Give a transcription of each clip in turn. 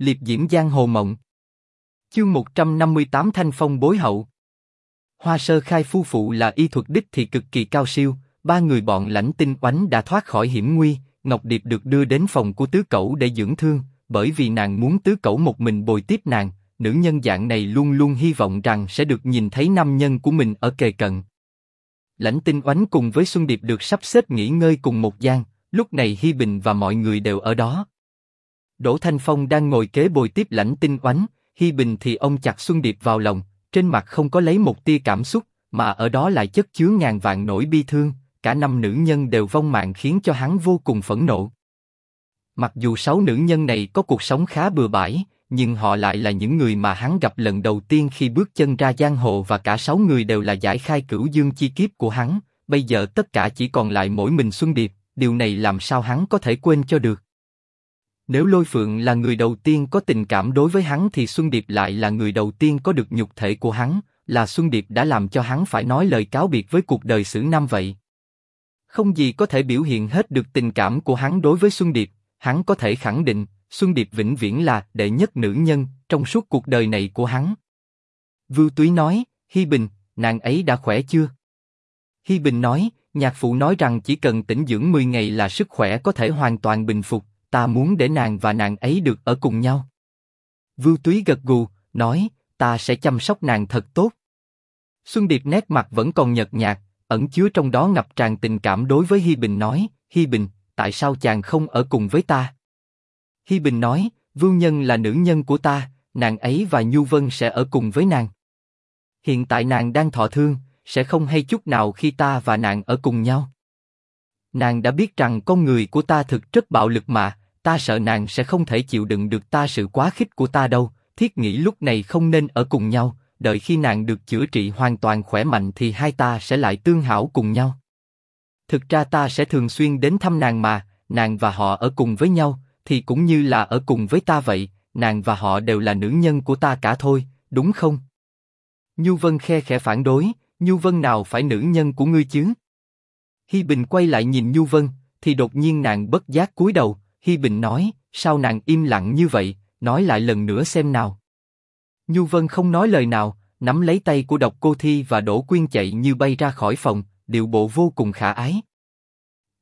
liệp diễm giang hồ mộng. Chương 158 Thanh Phong bối hậu. Hoa sơ khai phu phụ là y thuật đích thì cực kỳ cao siêu, ba người bọn lãnh tinh oánh đã thoát khỏi hiểm nguy, Ngọc Điệp được đưa đến phòng của tứ cẩu để dưỡng thương, bởi vì nàng muốn tứ cẩu một mình bồi tiếp nàng, nữ nhân dạng này luôn luôn hy vọng rằng sẽ được nhìn thấy nam nhân của mình ở kề cận. Lãnh tinh oánh cùng với Xuân Điệp được sắp xếp nghỉ ngơi cùng một gian, lúc này Hi Bình và mọi người đều ở đó. Đỗ Thanh Phong đang ngồi kế bồi tiếp lãnh tinh oánh, Hi Bình thì ông chặt Xuân Điệp vào lòng, trên mặt không có lấy một tia cảm xúc, mà ở đó lại chất chứa ngàn vạn nỗi bi thương, cả năm nữ nhân đều vong mạng khiến cho hắn vô cùng phẫn nộ. Mặc dù sáu nữ nhân này có cuộc sống khá bừa bãi, nhưng họ lại là những người mà hắn gặp lần đầu tiên khi bước chân ra giang hồ và cả sáu người đều là giải khai cửu dương chi kiếp của hắn. Bây giờ tất cả chỉ còn lại mỗi mình Xuân Điệp, điều này làm sao hắn có thể quên cho được? Nếu Lôi Phượng là người đầu tiên có tình cảm đối với hắn thì Xuân Điệp lại là người đầu tiên có được nhục thể của hắn, là Xuân Điệp đã làm cho hắn phải nói lời cáo biệt với cuộc đời xử nam vậy. Không gì có thể biểu hiện hết được tình cảm của hắn đối với Xuân Điệp, hắn có thể khẳng định, Xuân Điệp vĩnh viễn là đệ nhất nữ nhân trong suốt cuộc đời này của hắn. Vưu Túy nói, Hi Bình, nàng ấy đã khỏe chưa? Hi Bình nói, nhạc phụ nói rằng chỉ cần tĩnh dưỡng 10 ngày là sức khỏe có thể hoàn toàn bình phục, ta muốn để nàng và nàng ấy được ở cùng nhau. Vưu Túy gật gù, nói, ta sẽ chăm sóc nàng thật tốt. Xuân Điệp nét mặt vẫn còn nhợt nhạt, ẩn chứa trong đó ngập tràn tình cảm đối với Hi Bình nói, Hi Bình, tại sao chàng không ở cùng với ta? Hi Bình nói, Vu Nhân là nữ nhân của ta, nàng ấy và Nhu Vân sẽ ở cùng với nàng. Hiện tại nàng đang thọ thương, sẽ không hay chút nào khi ta và nàng ở cùng nhau. Nàng đã biết rằng con người của ta thực rất bạo lực mà, ta sợ nàng sẽ không thể chịu đựng được ta sự quá khích của ta đâu. Thiết nghĩ lúc này không nên ở cùng nhau, đợi khi nàng được chữa trị hoàn toàn khỏe mạnh thì hai ta sẽ lại tương hảo cùng nhau. Thực ra ta sẽ thường xuyên đến thăm nàng mà, nàng và họ ở cùng với nhau, thì cũng như là ở cùng với ta vậy, nàng và họ đều là nữ nhân của ta cả thôi, đúng không? Nhu Vân khe khẽ phản đối, Nhu Vân nào phải nữ nhân của ngươi chứ? Hi Bình quay lại nhìn Nhu Vân, thì đột nhiên nàng bất giác cúi đầu. Hi Bình nói, sao nàng im lặng như vậy? Nói lại lần nữa xem nào. Nhu Vân không nói lời nào, nắm lấy tay của Độc Cô Thi và Đỗ Quyên chạy như bay ra khỏi phòng, điệu bộ vô cùng khả ái.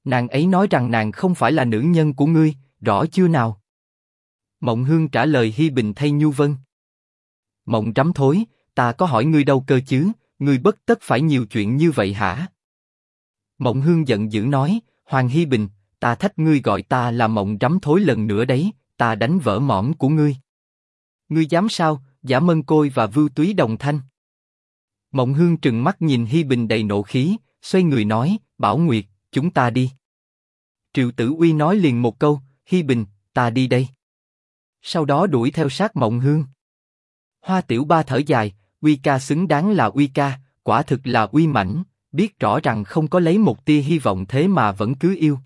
Nàng ấy nói rằng nàng không phải là nữ nhân của ngươi, rõ chưa nào? Mộng Hương trả lời Hi Bình thay Nhu Vân. Mộng trắm thối, ta có hỏi ngươi đâu cơ chứ, ngươi bất tất phải nhiều chuyện như vậy hả? Mộng Hương giận dữ nói, Hoàng Hi Bình, ta thách ngươi gọi ta là mộng rắm thối lần nữa đấy, ta đánh vỡ mõm của ngươi. Ngươi dám sao? Giả Mân Côi và Vưu Túy đồng thanh. Mộng Hương trừng mắt nhìn Hi Bình đầy nộ khí, xoay người nói, Bảo Nguyệt, chúng ta đi. Triệu Tử Uy nói liền một câu, Hi Bình, ta đi đây. Sau đó đuổi theo sát Mộng Hương. Hoa Tiểu Ba thở dài, Uy ca xứng đáng là Uy ca, quả thực là Uy mãnh, biết rõ rằng không có lấy một tia hy vọng thế mà vẫn cứ yêu.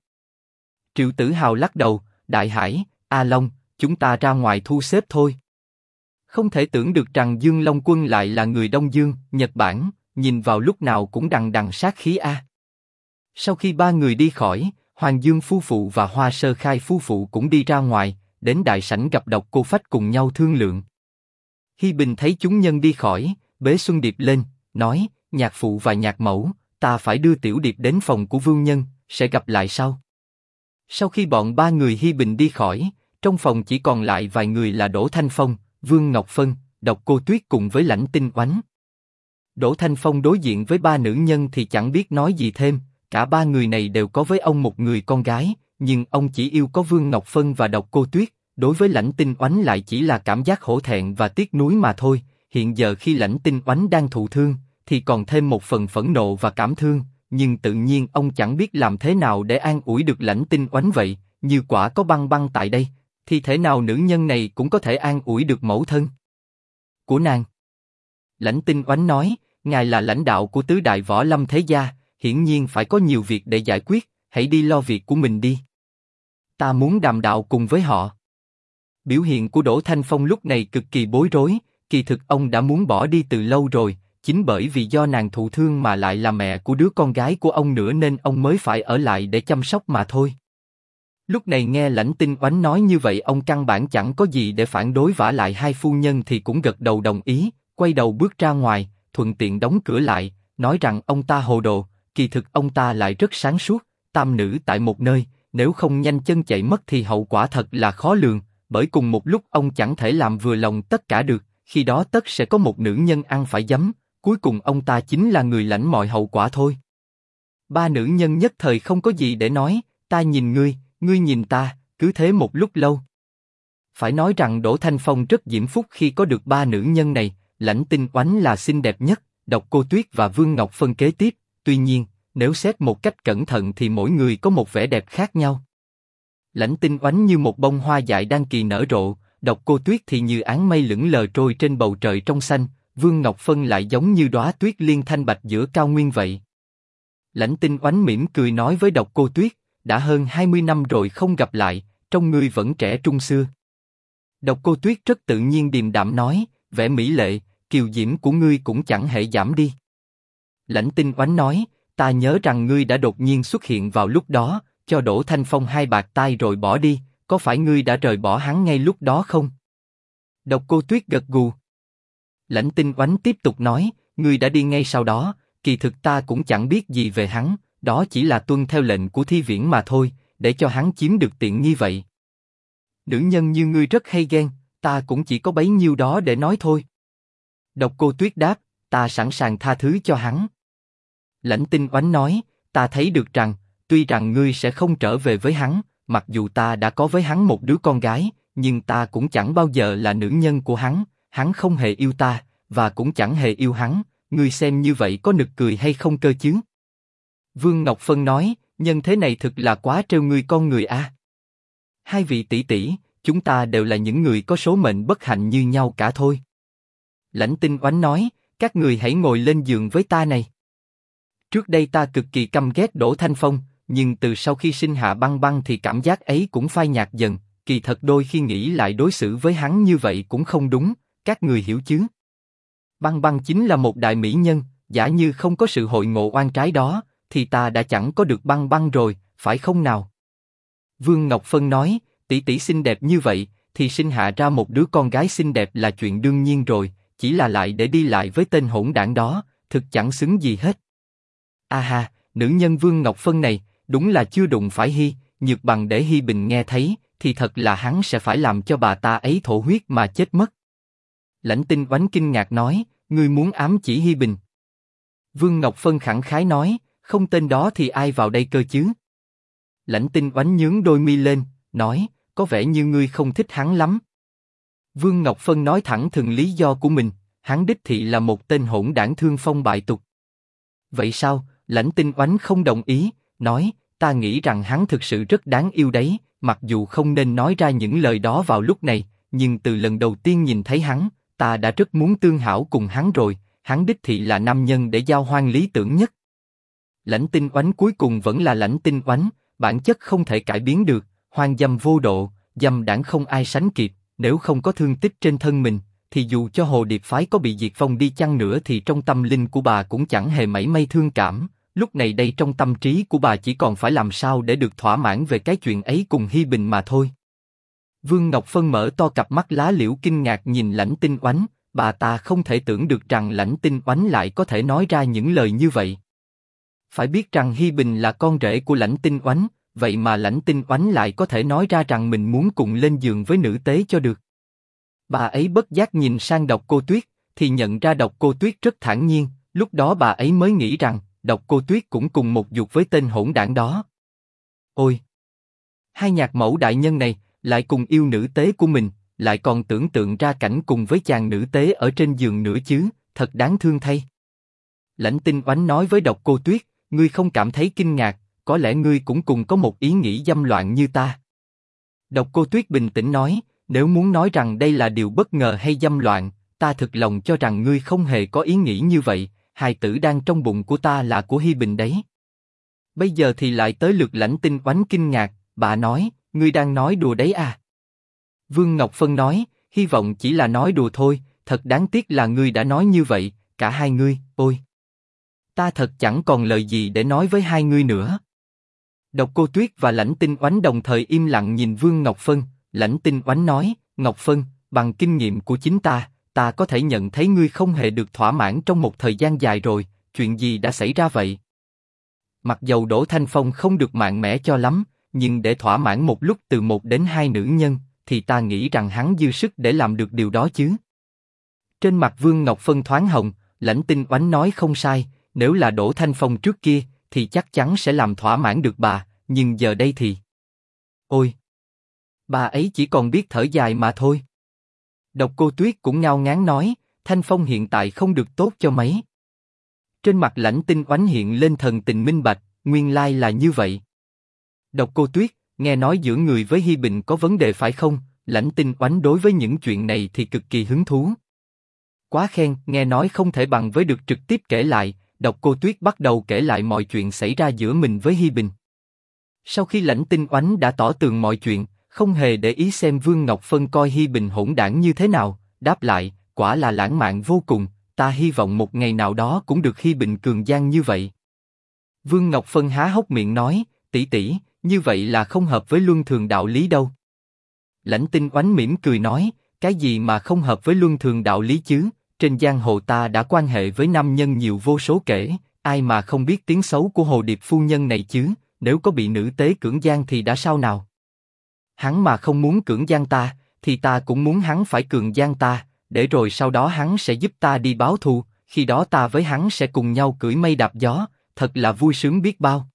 Triệu Tử Hào lắc đầu, Đại Hải, A Long, chúng ta ra ngoài thu xếp thôi. Không thể tưởng được rằng Dương Long Quân lại là người Đông Dương, Nhật Bản, nhìn vào lúc nào cũng đằng đằng sát khí a. Sau khi ba người đi khỏi, Hoàng Dương phu phụ và Hoa Sơ Khai phu phụ cũng đi ra ngoài, đến đại sảnh gặp độc cô phách cùng nhau thương lượng. Hi Bình thấy chúng nhân đi khỏi, bế Xuân Điệp lên, nói: nhạc phụ và nhạc mẫu, ta phải đưa tiểu điệp đến phòng của vương nhân, sẽ gặp lại sau. Sau khi bọn ba người Hi Bình đi khỏi, trong phòng chỉ còn lại vài người là Đỗ Thanh Phong, Vương Ngọc Phân, Độc Cô Tuyết cùng với Lãnh Tinh Oánh. Đỗ Thanh Phong đối diện với ba nữ nhân thì chẳng biết nói gì thêm, cả ba người này đều có với ông một người con gái, nhưng ông chỉ yêu có Vương Ngọc Phân và Độc Cô Tuyết, đối với Lãnh Tinh Oánh lại chỉ là cảm giác hổ thẹn và tiếc nuối mà thôi. Hiện giờ khi Lãnh Tinh Oánh đang thụ thương, thì còn thêm một phần phẫn nộ và cảm thương, nhưng tự nhiên ông chẳng biết làm thế nào để an ủi được Lãnh Tinh Oánh vậy. Như quả có băng băng tại đây, thì thể nào nữ nhân này cũng có thể an ủi được mẫu thân của nàng. Lãnh Tinh Oánh nói, ngài là lãnh đạo của tứ đại võ lâm thế gia, hiển nhiên phải có nhiều việc để giải quyết, hãy đi lo việc của mình đi. Ta muốn đàm đạo cùng với họ. Biểu hiện của Đỗ Thanh Phong lúc này cực kỳ bối rối, kỳ thực ông đã muốn bỏ đi từ lâu rồi, chính bởi vì do nàng thụ thương mà lại là mẹ của đứa con gái của ông nữa nên ông mới phải ở lại để chăm sóc mà thôi. Lúc này nghe lãnh tinh oánh nói như vậy ông căn bản chẳng có gì để phản đối vả lại hai phu nhân thì cũng gật đầu đồng ý, quay đầu bước ra ngoài, thuận tiện đóng cửa lại, nói rằng ông ta hồ đồ, kỳ thực ông ta lại rất sáng suốt, tam nữ tại một nơi, nếu không nhanh chân chạy mất thì hậu quả thật là khó lường, bởi cùng một lúc ông chẳng thể làm vừa lòng tất cả được, khi đó tất sẽ có một nữ nhân ăn phải dấm, cuối cùng ông ta chính là người lãnh mọi hậu quả thôi. Ba nữ nhân nhất thời không có gì để nói, ta nhìn ngươi, ngươi nhìn ta, cứ thế một lúc lâu. Phải nói rằng Đỗ Thanh Phong rất diễm phúc khi có được ba nữ nhân này, lãnh tinh oánh là xinh đẹp nhất, độc cô Tuyết và Vương Ngọc phân kế tiếp, tuy nhiên, nếu xét một cách cẩn thận thì mỗi người có một vẻ đẹp khác nhau. Lãnh tinh oánh như một bông hoa dại đang kỳ nở rộ, độc cô Tuyết thì như áng mây lững lờ trôi trên bầu trời trong xanh, Vương Ngọc Phân lại giống như đóa tuyết liên thanh bạch giữa cao nguyên vậy. Lãnh tinh oánh mỉm cười nói với độc cô Tuyết, đã hơn 20 năm rồi không gặp lại, trong ngươi vẫn trẻ trung xưa. Độc cô Tuyết rất tự nhiên điềm đạm nói, vẻ mỹ lệ, kiều diễm của ngươi cũng chẳng hề giảm đi. Lãnh tinh oánh nói, ta nhớ rằng ngươi đã đột nhiên xuất hiện vào lúc đó, cho Đỗ Thanh Phong hai bạc tai rồi bỏ đi, có phải ngươi đã rời bỏ hắn ngay lúc đó không? Độc cô Tuyết gật gù. Lãnh tinh oánh tiếp tục nói, ngươi đã đi ngay sau đó, kỳ thực ta cũng chẳng biết gì về hắn, đó chỉ là tuân theo lệnh của thi viễn mà thôi, để cho hắn chiếm được tiện nghi vậy. Nữ nhân như ngươi rất hay ghen, ta cũng chỉ có bấy nhiêu đó để nói thôi. Độc cô Tuyết đáp, ta sẵn sàng tha thứ cho hắn. Lãnh tinh oánh nói, ta thấy được rằng, tuy rằng ngươi sẽ không trở về với hắn, mặc dù ta đã có với hắn một đứa con gái, nhưng ta cũng chẳng bao giờ là nữ nhân của hắn, hắn không hề yêu ta, và cũng chẳng hề yêu hắn, ngươi xem như vậy có nực cười hay không cơ chứ? Vương Ngọc Phân nói, nhân thế này thực là quá trêu ngươi con người a. Hai vị tỷ tỷ, chúng ta đều là những người có số mệnh bất hạnh như nhau cả thôi. Lãnh Tinh Oánh nói, các người hãy ngồi lên giường với ta này. Trước đây ta cực kỳ căm ghét Đỗ Thanh Phong, nhưng từ sau khi sinh hạ băng băng thì cảm giác ấy cũng phai nhạt dần. Kỳ thật đôi khi nghĩ lại đối xử với hắn như vậy cũng không đúng, các người hiểu chứ? Băng băng chính là một đại mỹ nhân, giả như không có sự hội ngộ oan trái đó, thì ta đã chẳng có được băng băng rồi, phải không nào? Vương Ngọc Phân nói, tỷ tỷ xinh đẹp như vậy, thì sinh hạ ra một đứa con gái xinh đẹp là chuyện đương nhiên rồi, chỉ là lại để đi lại với tên hỗn đảng đó, thực chẳng xứng gì hết. A ha, nữ nhân Vương Ngọc Phân này, đúng là chưa đụng phải Hi, nhược bằng để Hi Bình nghe thấy, thì thật là hắn sẽ phải làm cho bà ta ấy thổ huyết mà chết mất. Lãnh Tinh Oánh kinh ngạc nói, ngươi muốn ám chỉ Hi Bình. Vương Ngọc Phân khẳng khái nói, không tên đó thì ai vào đây cơ chứ? Lãnh Tinh Oánh nhướng đôi mi lên, nói, có vẻ như ngươi không thích hắn lắm. Vương Ngọc Phân nói thẳng thừng lý do của mình, hắn đích thị là một tên hỗn đảng thương phong bại tục. Vậy sao? Lãnh Tinh Oánh không đồng ý, nói, ta nghĩ rằng hắn thực sự rất đáng yêu đấy, mặc dù không nên nói ra những lời đó vào lúc này, nhưng từ lần đầu tiên nhìn thấy hắn, ta đã rất muốn tương hảo cùng hắn rồi, hắn đích thị là nam nhân để giao hoan lý tưởng nhất. Lãnh tinh oánh cuối cùng vẫn là lãnh tinh oánh, bản chất không thể cải biến được, hoang dâm vô độ, dâm đảng không ai sánh kịp, nếu không có thương tích trên thân mình, thì dù cho hồ điệp phái có bị diệt vong đi chăng nữa thì trong tâm linh của bà cũng chẳng hề mảy may thương cảm. Lúc này đây trong tâm trí của bà chỉ còn phải làm sao để được thỏa mãn về cái chuyện ấy cùng Hi Bình mà thôi. Vương Ngọc Phân mở to cặp mắt lá liễu kinh ngạc nhìn lãnh tinh oánh, bà ta không thể tưởng được rằng lãnh tinh oánh lại có thể nói ra những lời như vậy. Phải biết rằng Hi Bình là con rể của lãnh tinh oánh, vậy mà lãnh tinh oánh lại có thể nói ra rằng mình muốn cùng lên giường với nữ tế cho được. Bà ấy bất giác nhìn sang độc cô tuyết, thì nhận ra độc cô tuyết rất thản nhiên, lúc đó bà ấy mới nghĩ rằng, độc cô tuyết cũng cùng một dục với tên hỗn đảng đó. Ôi! Hai nhạc mẫu đại nhân này, lại cùng yêu nữ tế của mình, lại còn tưởng tượng ra cảnh cùng với chàng nữ tế ở trên giường nữa chứ, thật đáng thương thay. Lãnh tinh oánh nói với độc cô tuyết, ngươi không cảm thấy kinh ngạc, có lẽ ngươi cũng cùng có một ý nghĩ dâm loạn như ta. Độc cô tuyết bình tĩnh nói, nếu muốn nói rằng đây là điều bất ngờ hay dâm loạn, ta thực lòng cho rằng ngươi không hề có ý nghĩ như vậy, hài tử đang trong bụng của ta là của Hi Bình đấy. Bây giờ thì lại tới lượt lãnh tinh oánh kinh ngạc, bà nói, ngươi đang nói đùa đấy à? Vương Ngọc Phân nói, hy vọng chỉ là nói đùa thôi, thật đáng tiếc là ngươi đã nói như vậy, cả hai ngươi, ôi. Ta thật chẳng còn lời gì để nói với hai ngươi nữa. Độc Cô Tuyết và Lãnh Tinh Oánh đồng thời im lặng nhìn Vương Ngọc Phân. Lãnh Tinh Oánh nói, Ngọc Phân, bằng kinh nghiệm của chính ta, ta có thể nhận thấy ngươi không hề được thỏa mãn trong một thời gian dài rồi. Chuyện gì đã xảy ra vậy? Mặc dầu Đỗ Thanh Phong không được mạnh mẽ cho lắm, nhưng để thỏa mãn một lúc từ một đến hai nữ nhân, thì ta nghĩ rằng hắn dư sức để làm được điều đó chứ. Trên mặt Vương Ngọc Phân thoáng hồng, lãnh tinh oánh nói không sai, nếu là Đỗ Thanh Phong trước kia, thì chắc chắn sẽ làm thỏa mãn được bà, nhưng giờ đây thì... Ôi! Bà ấy chỉ còn biết thở dài mà thôi. Độc cô Tuyết cũng ngao ngán nói, Thanh Phong hiện tại không được tốt cho mấy. Trên mặt lãnh tinh oánh hiện lên thần tình minh bạch, nguyên lai là như vậy. Độc cô Tuyết, nghe nói giữa người với Hi Bình có vấn đề phải không? Lãnh tinh oánh đối với những chuyện này thì cực kỳ hứng thú. Quá khen, nghe nói không thể bằng với được trực tiếp kể lại, độc cô Tuyết bắt đầu kể lại mọi chuyện xảy ra giữa mình với Hi Bình. Sau khi lãnh tinh oánh đã tỏ tường mọi chuyện, không hề để ý xem Vương Ngọc Phân coi Hi Bình hỗn đảng như thế nào, đáp lại, quả là lãng mạn vô cùng, ta hy vọng một ngày nào đó cũng được Hi Bình cường gian như vậy. Vương Ngọc Phân há hốc miệng nói, tỷ tỷ, như vậy là không hợp với luân thường đạo lý đâu. Lãnh tinh oánh mỉm cười nói, cái gì mà không hợp với luân thường đạo lý chứ, trên giang hồ ta đã quan hệ với nam nhân nhiều vô số kể, ai mà không biết tiếng xấu của hồ điệp phu nhân này chứ, nếu có bị nữ tế cưỡng gian thì đã sao nào? Hắn mà không muốn cưỡng gian ta, thì ta cũng muốn hắn phải cưỡng gian ta, để rồi sau đó hắn sẽ giúp ta đi báo thù, khi đó ta với hắn sẽ cùng nhau cưỡi mây đạp gió, thật là vui sướng biết bao.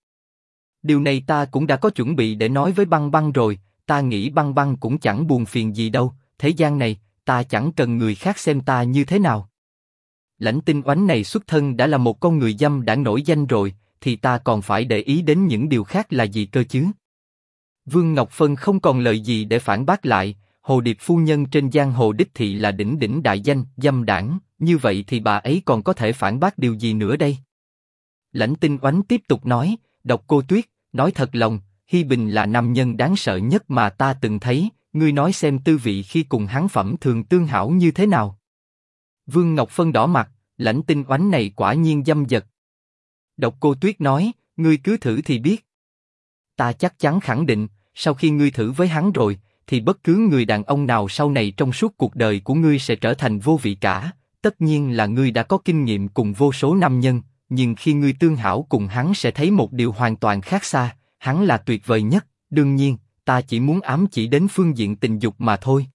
Điều này ta cũng đã có chuẩn bị để nói với băng băng rồi, ta nghĩ băng băng cũng chẳng buồn phiền gì đâu, thế gian này, ta chẳng cần người khác xem ta như thế nào. Lãnh tinh oánh này xuất thân đã là một con người dâm đã nổi danh rồi, thì ta còn phải để ý đến những điều khác là gì cơ chứ? Vương Ngọc Phân không còn lời gì để phản bác lại, Hồ Điệp phu nhân trên giang hồ đích thị là đỉnh đỉnh đại danh, dâm đảng, như vậy thì bà ấy còn có thể phản bác điều gì nữa đây? Lãnh Tinh Oánh tiếp tục nói, độc cô Tuyết, nói thật lòng, Hi Bình là nam nhân đáng sợ nhất mà ta từng thấy, ngươi nói xem tư vị khi cùng hắn phẩm thường tương hảo như thế nào. Vương Ngọc Phân đỏ mặt, lãnh tinh oánh này quả nhiên dâm dật. Độc cô Tuyết nói, ngươi cứ thử thì biết. Ta chắc chắn khẳng định, sau khi ngươi thử với hắn rồi, thì bất cứ người đàn ông nào sau này trong suốt cuộc đời của ngươi sẽ trở thành vô vị cả. Tất nhiên là ngươi đã có kinh nghiệm cùng vô số nam nhân, nhưng khi ngươi tương hảo cùng hắn sẽ thấy một điều hoàn toàn khác xa. Hắn là tuyệt vời nhất, đương nhiên, ta chỉ muốn ám chỉ đến phương diện tình dục mà thôi.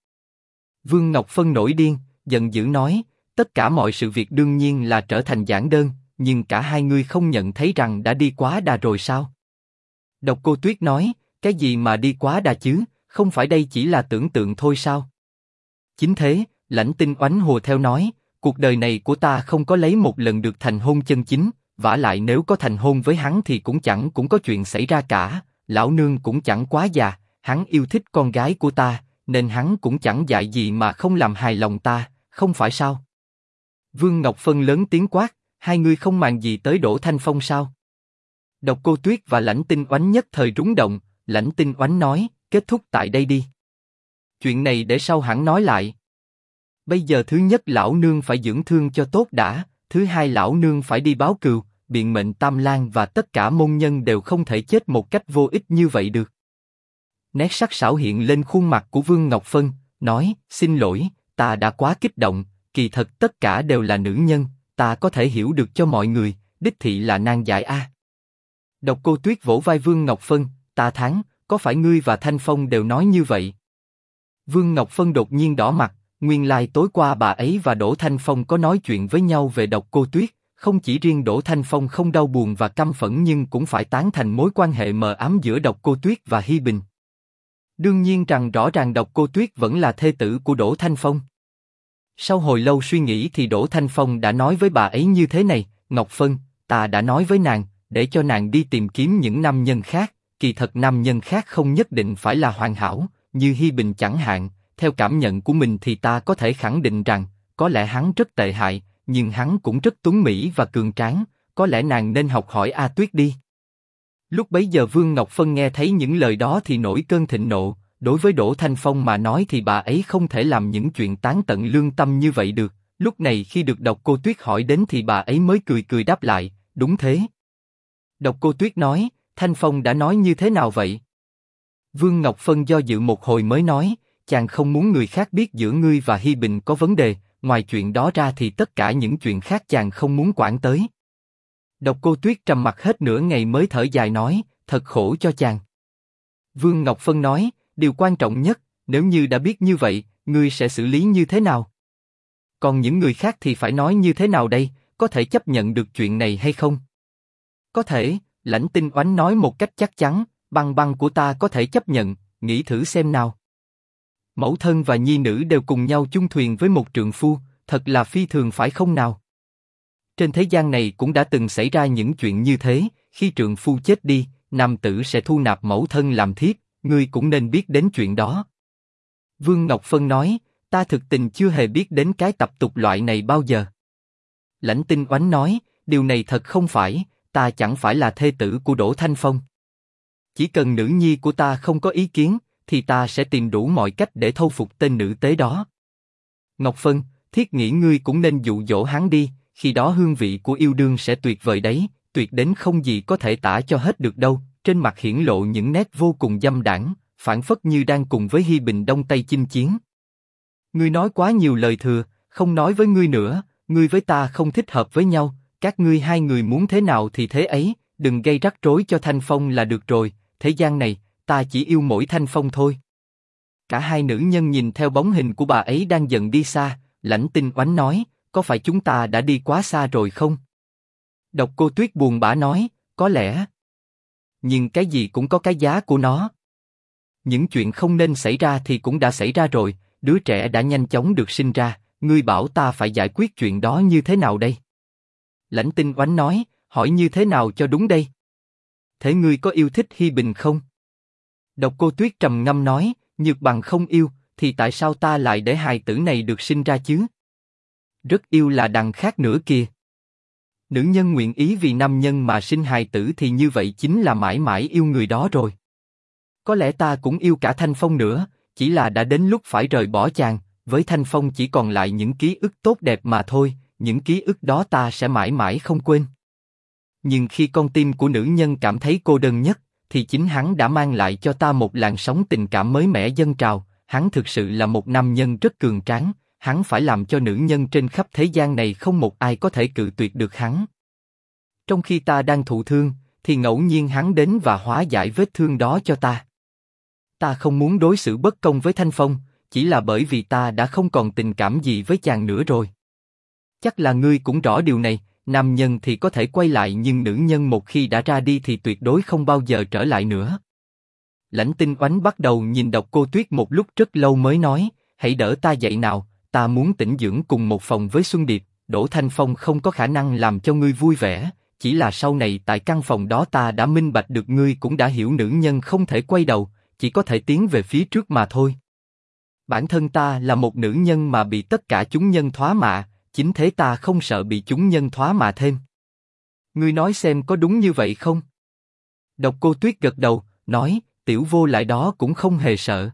Vương Ngọc Phân nổi điên, giận dữ nói, tất cả mọi sự việc đương nhiên là trở thành giản đơn, nhưng cả hai ngươi không nhận thấy rằng đã đi quá đà rồi sao? Độc Cô Tuyết nói, cái gì mà đi quá đà chứ, không phải đây chỉ là tưởng tượng thôi sao? Chính thế, lãnh tinh oánh hồ theo nói, cuộc đời này của ta không có lấy một lần được thành hôn chân chính, vả lại nếu có thành hôn với hắn thì cũng chẳng cũng có chuyện xảy ra cả, lão nương cũng chẳng quá già, hắn yêu thích con gái của ta, nên hắn cũng chẳng dạy gì mà không làm hài lòng ta, không phải sao? Vương Ngọc Phân lớn tiếng quát, hai người không màng gì tới Đỗ Thanh Phong sao? Độc Cô Tuyết và Lãnh Tinh Oánh nhất thời rúng động, Lãnh Tinh Oánh nói, kết thúc tại đây đi. Chuyện này để sau hẳn nói lại. Bây giờ thứ nhất lão nương phải dưỡng thương cho tốt đã, thứ hai lão nương phải đi báo cừu, biện mệnh Tam Lan và tất cả môn nhân đều không thể chết một cách vô ích như vậy được. Nét sắc sảo hiện lên khuôn mặt của Vương Ngọc Phân, nói, xin lỗi, ta đã quá kích động, kỳ thật tất cả đều là nữ nhân, ta có thể hiểu được cho mọi người, đích thị là nan giải a. Độc Cô Tuyết vỗ vai Vương Ngọc Phân, ta thắng, có phải ngươi và Thanh Phong đều nói như vậy? Vương Ngọc Phân đột nhiên đỏ mặt, nguyên lai tối qua bà ấy và Đỗ Thanh Phong có nói chuyện với nhau về Độc Cô Tuyết, không chỉ riêng Đỗ Thanh Phong không đau buồn và căm phẫn nhưng cũng phải tán thành mối quan hệ mờ ám giữa Độc Cô Tuyết và Hi Bình. Đương nhiên rằng rõ ràng Độc Cô Tuyết vẫn là thê tử của Đỗ Thanh Phong. Sau hồi lâu suy nghĩ thì Đỗ Thanh Phong đã nói với bà ấy như thế này, Ngọc Phân, ta đã nói với nàng, để cho nàng đi tìm kiếm những nam nhân khác, kỳ thật nam nhân khác không nhất định phải là hoàn hảo, như Hi Bình chẳng hạn, theo cảm nhận của mình thì ta có thể khẳng định rằng, có lẽ hắn rất tệ hại, nhưng hắn cũng rất tuấn mỹ và cường tráng, có lẽ nàng nên học hỏi A Tuyết đi. Lúc bấy giờ Vương Ngọc Phân nghe thấy những lời đó thì nổi cơn thịnh nộ, đối với Đỗ Thanh Phong mà nói thì bà ấy không thể làm những chuyện tán tận lương tâm như vậy được. Lúc này khi được độc cô Tuyết hỏi đến thì bà ấy mới cười cười đáp lại, đúng thế. Độc cô Tuyết nói, Thanh Phong đã nói như thế nào vậy? Vương Ngọc Phân do dự một hồi mới nói, chàng không muốn người khác biết giữa ngươi và Hi Bình có vấn đề, ngoài chuyện đó ra thì tất cả những chuyện khác chàng không muốn quản tới. Độc Cô Tuyết trầm mặt hết nửa ngày mới thở dài nói, thật khổ cho chàng. Vương Ngọc Phân nói, điều quan trọng nhất, nếu như đã biết như vậy, ngươi sẽ xử lý như thế nào? Còn những người khác thì phải nói như thế nào đây, có thể chấp nhận được chuyện này hay không? Có thể, lãnh tinh oánh nói một cách chắc chắn, băng băng của ta có thể chấp nhận, nghĩ thử xem nào. Mẫu thân và nhi nữ đều cùng nhau chung thuyền với một trượng phu, thật là phi thường phải không nào? Trên thế gian này cũng đã từng xảy ra những chuyện như thế, khi trượng phu chết đi, nam tử sẽ thu nạp mẫu thân làm thiếp, ngươi cũng nên biết đến chuyện đó. Vương Ngọc Phân nói, ta thực tình chưa hề biết đến cái tập tục loại này bao giờ. Lãnh Tinh Oánh nói, điều này thật không phải, ta chẳng phải là thê tử của Đỗ Thanh Phong. Chỉ cần nữ nhi của ta không có ý kiến, thì ta sẽ tìm đủ mọi cách để thâu phục tên nữ tế đó. Ngọc Phân, thiết nghĩ ngươi cũng nên dụ dỗ hắn đi, khi đó hương vị của yêu đương sẽ tuyệt vời đấy, tuyệt đến không gì có thể tả cho hết được đâu. Trên mặt hiển lộ những nét vô cùng dâm đảng, phản phất như đang cùng với Hi Bình Đông Tây chinh chiến. Ngươi nói quá nhiều lời thừa, không nói với ngươi nữa, ngươi với ta không thích hợp với nhau, các ngươi hai người muốn thế nào thì thế ấy, đừng gây rắc rối cho Thanh Phong là được rồi, thế gian này, ta chỉ yêu mỗi Thanh Phong thôi. Cả hai nữ nhân nhìn theo bóng hình của bà ấy đang dần đi xa, lãnh tinh oánh nói, có phải chúng ta đã đi quá xa rồi không? Độc cô Tuyết buồn bã nói, có lẽ. Nhưng cái gì cũng có cái giá của nó. Những chuyện không nên xảy ra thì cũng đã xảy ra rồi, đứa trẻ đã nhanh chóng được sinh ra, ngươi bảo ta phải giải quyết chuyện đó như thế nào đây? Lãnh tinh oánh nói, hỏi như thế nào cho đúng đây? Thế ngươi có yêu thích Hi Bình không? Độc cô Tuyết trầm ngâm nói, nhược bằng không yêu, thì tại sao ta lại để hài tử này được sinh ra chứ? Rất yêu là đằng khác nữa kìa. Nữ nhân nguyện ý vì nam nhân mà sinh hài tử thì như vậy chính là mãi mãi yêu người đó rồi. Có lẽ ta cũng yêu cả Thanh Phong nữa, chỉ là đã đến lúc phải rời bỏ chàng, với Thanh Phong chỉ còn lại những ký ức tốt đẹp mà thôi, những ký ức đó ta sẽ mãi mãi không quên. Nhưng khi con tim của nữ nhân cảm thấy cô đơn nhất, thì chính hắn đã mang lại cho ta một làn sóng tình cảm mới mẻ dân trào. Hắn thực sự là một nam nhân rất cường tráng, hắn phải làm cho nữ nhân trên khắp thế gian này không một ai có thể cự tuyệt được hắn. Trong khi ta đang thụ thương, thì ngẫu nhiên hắn đến và hóa giải vết thương đó cho ta. Ta không muốn đối xử bất công với Thanh Phong, chỉ là bởi vì ta đã không còn tình cảm gì với chàng nữa rồi. Chắc là ngươi cũng rõ điều này, nam nhân thì có thể quay lại nhưng nữ nhân một khi đã ra đi thì tuyệt đối không bao giờ trở lại nữa. Lãnh tinh oánh bắt đầu nhìn độc cô tuyết một lúc rất lâu mới nói, hãy đỡ ta dậy nào, ta muốn tĩnh dưỡng cùng một phòng với Xuân Điệp, Đỗ Thanh Phong không có khả năng làm cho ngươi vui vẻ, chỉ là sau này tại căn phòng đó ta đã minh bạch được ngươi cũng đã hiểu nữ nhân không thể quay đầu, chỉ có thể tiến về phía trước mà thôi. Bản thân ta là một nữ nhân mà bị tất cả chúng nhân thoá mạ, chính thế ta không sợ bị chúng nhân thoá mà thêm. Ngươi nói xem có đúng như vậy không? Độc cô Tuyết gật đầu, nói, tiểu vô lại đó cũng không hề sợ.